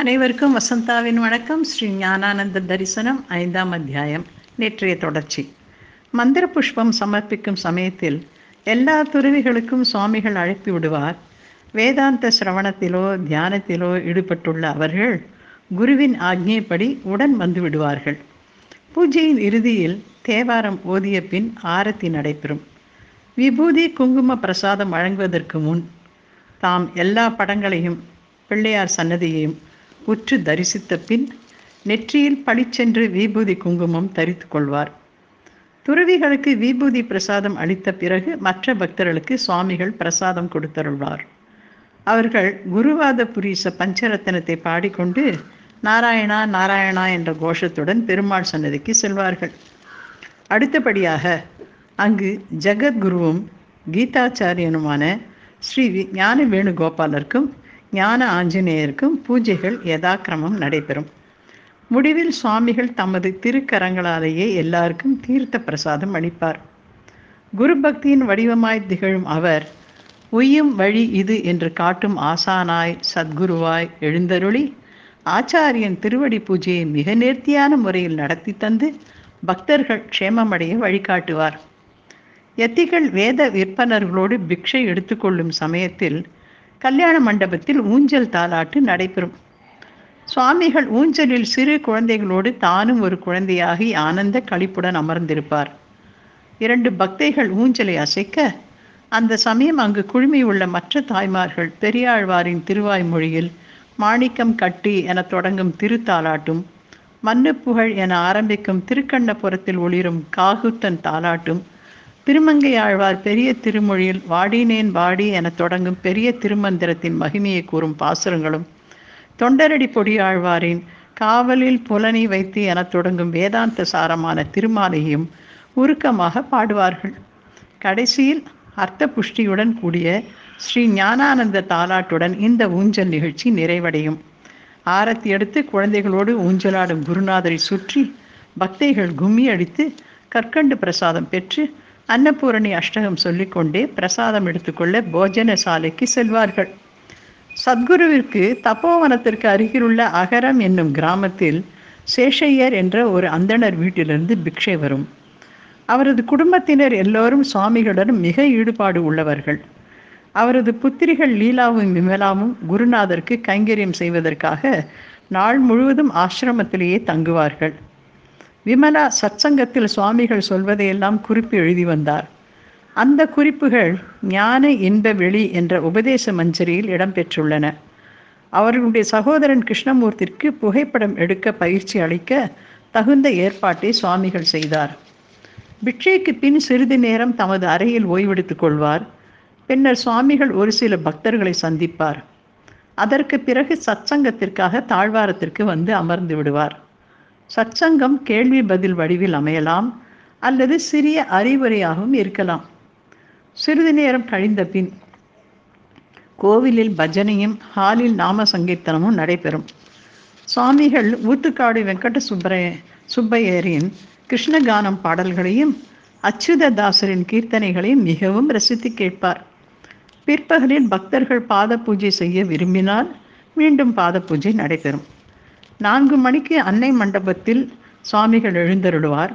அனைவருக்கும் வசந்தாவின் வணக்கம். ஸ்ரீ ஞானானந்த தரிசனம் ஐந்தாம் அத்தியாயம். நேற்றைய தொடர்ச்சி. மந்திர புஷ்பம் சமர்ப்பிக்கும் சமயத்தில் எல்லா துறவிகளுக்கும் சுவாமிகள் அழைப்பி விடுவார். வேதாந்த சிரவணத்திலோ தியானத்திலோ ஈடுபட்டுள்ள அவர்கள் குருவின் ஆக்ஞைப்படி உடன் வந்து விடுவார்கள். பூஜையின் இறுதியில் தேவாரம் ஓதிய பின் ஆரத்தி நடைபெறும். விபூதி குங்கும பிரசாதம் வழங்குவதற்கு முன் தாம் எல்லா படங்களையும் பிள்ளையார் சன்னதியையும் உற்று தரிசித்த பின் நெற்றியில் பளிச்சென்று விபூதி குங்குமம் தரித்து கொள்வார். துறவிகளுக்கு விபூதி பிரசாதம் அளித்த பிறகு மற்ற பக்தர்களுக்கு சுவாமிகள் பிரசாதம் கொடுத்தருள்வார். அவர்கள் குருவாத புரீச பஞ்சரத்தனத்தை பாடிக்கொண்டு நாராயணா நாராயணா என்ற கோஷத்துடன் பெருமாள் சன்னதிக்கு செல்வார்கள். அடுத்தபடியாக அங்கு ஜெகத்குருவும் கீதாச்சாரியனுமான ஸ்ரீ ஞான வேணுகோபாலருக்கும் ஞான ஆஞ்சநேயருக்கும் பூஜைகள் யதாக்கிரமம் நடைபெறும். முடிவில் சுவாமிகள் தமது திருக்கரங்களாலேயே எல்லாருக்கும் தீர்த்த பிரசாதம் அளிப்பார். குரு பக்தியின் வடிவமாய் திகழும் அவர் உய்யும் வழி இது என்று காட்டும் ஆசானாய் சத்குருவாய் எழுந்தருளி ஆச்சாரியன் திருவடி பூஜையை மிக நேர்த்தியான முறையில் நடத்தி தந்து பக்தர்கள் க்ஷேமமடைய வழிகாட்டுவார். யத்திகள் வேத விற்பனர்களோடு பிக்ஷை எடுத்துக்கொள்ளும் சமயத்தில் கல்யாண மண்டபத்தில் ஊஞ்சல் தாலாட்டு நடைபெறும். சுவாமிகள் ஊஞ்சலில் சிறு குழந்தைகளோடு தானும் ஒரு குழந்தையாகி ஆனந்த களிப்புடன் அமர்ந்திருப்பார். இரண்டு பக்தைகள் ஊஞ்சலை அசைக்க அந்த சமயம் அங்கு குழுமியுள்ள மற்ற தாய்மார்கள் பெரியாழ்வாரின் திருவாய்மொழியில் மாணிக்கம் கட்டி என தொடங்கும் திருத்தாலாட்டும் மன்னு புகழ் என ஆரம்பிக்கும் திருக்கண்ணபுரத்தில் ஒளிரும் காகுத்தன் தாலாட்டும் திருமங்கை ஆழ்வார் பெரிய திருமொழியில் வாடினேன் வாடி என தொடங்கும் பெரிய திருமந்திரத்தின் மகிமையை கூறும் பாசுரங்களும் தொண்டரடி பொடி ஆழ்வாரின் காவலில் புலனை வைத்து என தொடங்கும் வேதாந்த சாரமான திருமாலையும் உருக்கமாக பாடுவார்கள். கடைசியில் அர்த்த புஷ்டியுடன் கூடிய ஸ்ரீ ஞானானந்த தாலாட்டுடன் இந்த ஊஞ்சல் நிகழ்ச்சி நிறைவடையும். ஆரத்தி எடுத்து குழந்தைகளோடு ஊஞ்சலாடும் குருநாதரை சுற்றி பக்தைகள் கும்மி அடித்து கற்கண்டு பிரசாதம் பெற்று அன்னபூரணி அஷ்டகம் சொல்லிக்கொண்டே பிரசாதம் எடுத்துக்கொள்ள போஜன சாலைக்கு செல்வார்கள். சத்குருவிற்கு தப்போவனத்திற்கு அருகிலுள்ள அகரம் என்னும் கிராமத்தில் சேஷையர் என்ற ஒரு அந்தணர் வீட்டிலிருந்து பிக்ஷை வரும். அவரது குடும்பத்தினர் எல்லோரும் சுவாமிகளுடன் மிக ஈடுபாடு உள்ளவர்கள். அவரது புத்திரிகள் லீலாவும் விமலாவும் குருநாதருக்கு கைங்கரியம் செய்வதற்காக நாள் முழுவதும் ஆசிரமத்திலேயே தங்குவார்கள். விமலா சத்சங்கத்தில் சுவாமிகள் சொல்வதையெல்லாம் குறிப்பு எழுதி வந்தார். அந்த குறிப்புகள் ஞான இன்ப வெளி என்ற உபதேச மஞ்சரியில் இடம்பெற்றுள்ளன. அவர்களுடைய சகோதரன் கிருஷ்ணமூர்த்திற்கு புகைப்படம் எடுக்க பயிற்சி அளிக்க தகுந்த ஏற்பாட்டை சுவாமிகள் செய்தார். பிக்ஷைக்கு பின் சிறிது நேரம் தமது அறையில் ஓய்வெடுத்துக் கொள்வார். பின்னர் சுவாமிகள் ஒரு சில பக்தர்களை சந்திப்பார். அதற்கு பிறகு சத்சங்கத்திற்காக தாழ்வாரத்திற்கு வந்து அமர்ந்து விடுவார். சச்சங்கம் கேள்வி பதில் வடிவில் அமையலாம் அல்லது சிறிய அறிவுரையாகவும் இருக்கலாம். சிறிது நேரம் கழிந்த பின் கோவிலில் பஜனையும் ஹாலில் நாம சங்கீர்த்தனமும் நடைபெறும். சுவாமிகள் ஊத்துக்காடு வெங்கட சுப்பரைய சுப்பையரின் கிருஷ்ணகானம் பாடல்களையும் அச்சுததாசரின் கீர்த்தனைகளையும் மிகவும் ரசித்து கேட்பார். பிற்பகலில் பக்தர்கள் பாத பூஜை செய்ய விரும்பினால் மீண்டும் பாத பூஜை நடைபெறும். நான்கு மணிக்கு அன்னை மண்டபத்தில் சுவாமிகள் எழுந்தருளுவார்.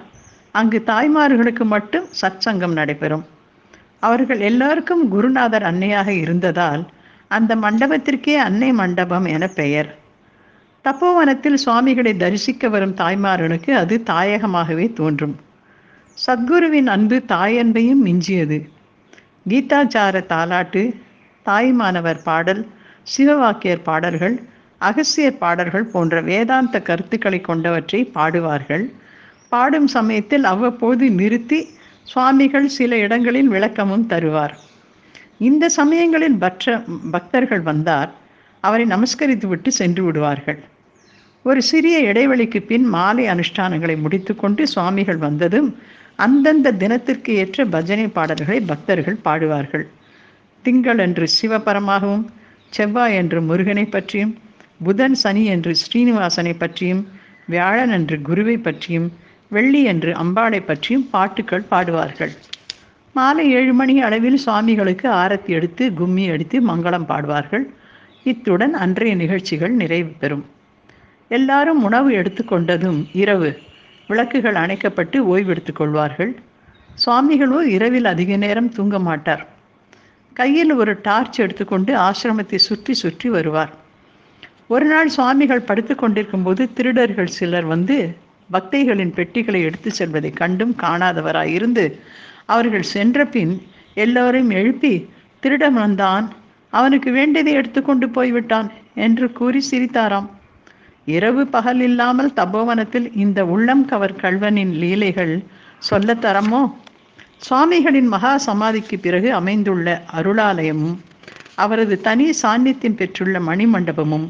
அங்கு தாய்மார்களுக்கு மட்டும் சற்சங்கம் நடைபெறும். அவர்கள் எல்லாருக்கும் குருநாதர் அன்னையாக இருந்ததால் அந்த மண்டபத்திற்கே அன்னை மண்டபம் என பெயர். தப்போவனத்தில் சுவாமிகளை தரிசிக்க வரும் தாய்மார்களுக்கு அது தாயகமாகவே தோன்றும். சத்குருவின் அன்பு தாயன்பையும் மிஞ்சியது. கீதாச்சார தாலாட்டு தாய்மானவர் பாடல் சிவவாக்கியர் பாடல்கள் அகசியர் பாடல்கள் போன்ற வேதாந்த கருத்துக்களை கொண்டவற்றை பாடுவார்கள். பாடும் சமயத்தில் அவ்வப்போது நிறுத்தி சுவாமிகள் சில இடங்களில் விளக்கமும் தருவார். இந்த சமயங்களில் பற்ற பக்தர்கள் வந்தார். அவரை நமஸ்கரித்துவிட்டு சென்று விடுவார்கள். ஒரு சிறிய இடைவெளிக்கு பின் மாலை அனுஷ்டானங்களை முடித்துக்கொண்டு சுவாமிகள் வந்ததும் அந்தந்த தினத்திற்கு ஏற்ற பஜனை பாடல்களை பக்தர்கள் பாடுவார்கள். திங்களன்று சிவபரமாகவும் செவ்வாய் என்று முருகனை பற்றியும் புதன் சனி என்று ஸ்ரீனிவாசனை பற்றியும் வியாழன் என்று குருவை பற்றியும் வெள்ளி என்று அம்பாளை பற்றியும் பாட்டுக்கள் பாடுவார்கள். மாலை ஏழு மணி அளவில் சுவாமிகளுக்கு ஆரத்தி எடுத்து கும்மி அடித்து மங்களம் பாடுவார்கள். இத்துடன் அன்றைய நிகழ்ச்சிகள் நிறைவு பெறும். எல்லாரும் உணவு எடுத்துக்கொண்டதும் இரவு விளக்குகள் அணைக்கப்பட்டு ஓய்வெடுத்துக் கொள்வார்கள். சுவாமிகளோ இரவில் அதிக நேரம் தூங்க மாட்டார். கையில் ஒரு டார்ச் எடுத்துக்கொண்டு ஆசிரமத்தை சுற்றி சுற்றி வருவார். ஒரு நாள் சுவாமிகள் படுத்து கொண்டிருக்கும் போது திருடர்கள் சிலர் வந்து பக்தைகளின் பெட்டிகளை எடுத்து செல்வதை கண்டும் காணாதவராயிருந்து அவர்கள் சென்ற பின் எல்லோரையும் எழுப்பி திருடம் வந்தான். அவனுக்கு வேண்டியதை எடுத்துக்கொண்டு போய்விட்டான் என்று கூறி சிரித்தாராம். இரவு பகல் இல்லாமல் தபோவனத்தில் இந்த உள்ளம் கவர் கல்வனின் லீலைகள் சொல்லத்தரமோ சுவாமிகளின் மகா சமாதிக்கு பிறகு அமைந்துள்ள அருளாலயமும் அவரது தனி சாநித்தியம் பெற்றுள்ள மணிமண்டபமும்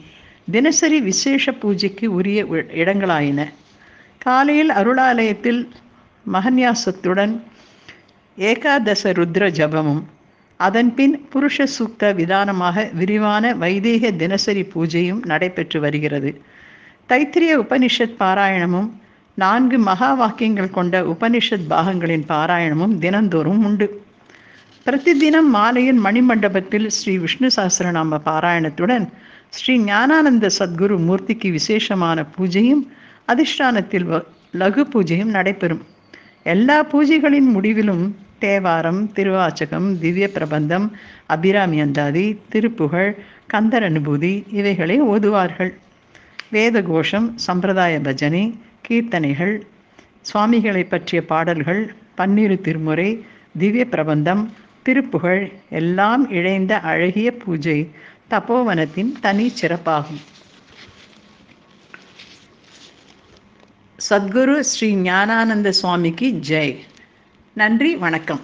தினசரி விசேஷ பூஜைக்கு உரிய இடங்களாயின. காலையில் அருளாலயத்தில் மகன்யாசத்துடன் ஏகாதச ருத்ர ஜபமும் அதன்பின் புருஷ சூக்த விதானமாக விரிவான வைதீக தினசரி பூஜையும் நடைபெற்று வருகிறது. தைத்திரிய உபனிஷத் பாராயணமும் நான்கு மகா வாக்கியங்கள் கொண்ட உபனிஷத் பாகங்களின் பாராயணமும் தினந்தோறும் உண்டு. பிரதிதினம் மாலையின் மணிமண்டபத்தில் ஸ்ரீ விஷ்ணு சாஸ்திரநாம பாராயணத்துடன் ஸ்ரீ ஞானானந்த சத்குரு மூர்த்திக்கு விசேஷமான பூஜையும் அதிஷ்டானத்தில் லகு பூஜையும் நடைபெறும். எல்லா பூஜைகளின் முடிவிலும் தேவாரம் திருவாச்சகம் திவ்ய பிரபந்தம் அபிராமி அந்தாதி திருப்புகழ் கந்தர் அனுபூதி இவைகளை ஓதுவார்கள். வேத கோஷம் சம்பிரதாய பஜனை கீர்த்தனைகள் சுவாமிகளை பற்றிய பாடல்கள் பன்னிரு திருமுறை திவ்ய பிரபந்தம் திருப்புகழ் எல்லாம் இழைந்த அழகிய பூஜை தபோவனத்தின் தனி சிறப்பாகும். சத்குரு ஸ்ரீ ஞானானந்த சுவாமிக்கு ஜெய். நன்றி வணக்கம்.